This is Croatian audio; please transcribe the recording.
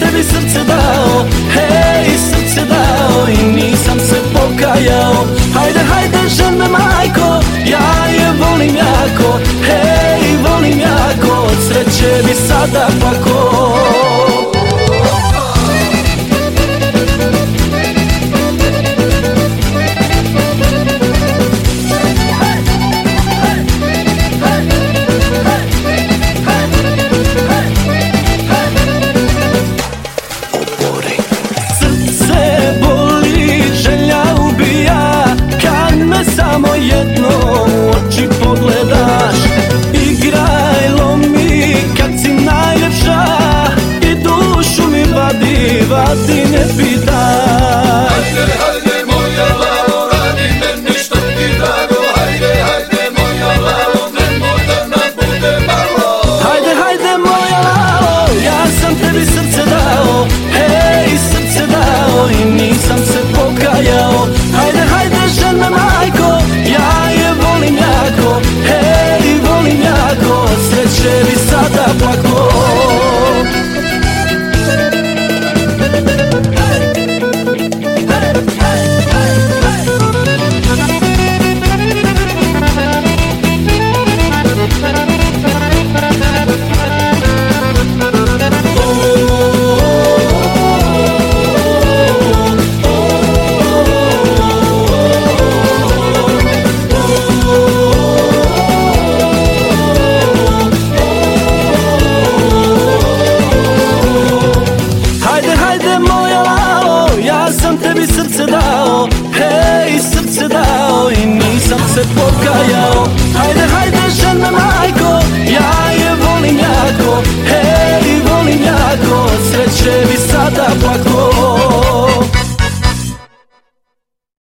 tebi srce dao Hej, srce dao i nisam se pokajao. Hajde, hajde, žen me majko, ja je volim jako Hej, volim jako, od sreće bi sada plako vadi, vadi ne pitaj Hajde, hajde moja lavo, radi meni što ti drago Hajde, hajde moja lavo, nemoj da nam bude malo. Hajde, hajde moja lao, ja sam tebi srce dao. Hej, srce dao i nisam se pokajao. Hajde, hajde žena majko, ja je volim jako. Hej, volim jako, sreće bi sada plako pokajao. Hajde, hajde žena majko, ja je volim jako. Hej, volim jako, sreće bi sada plako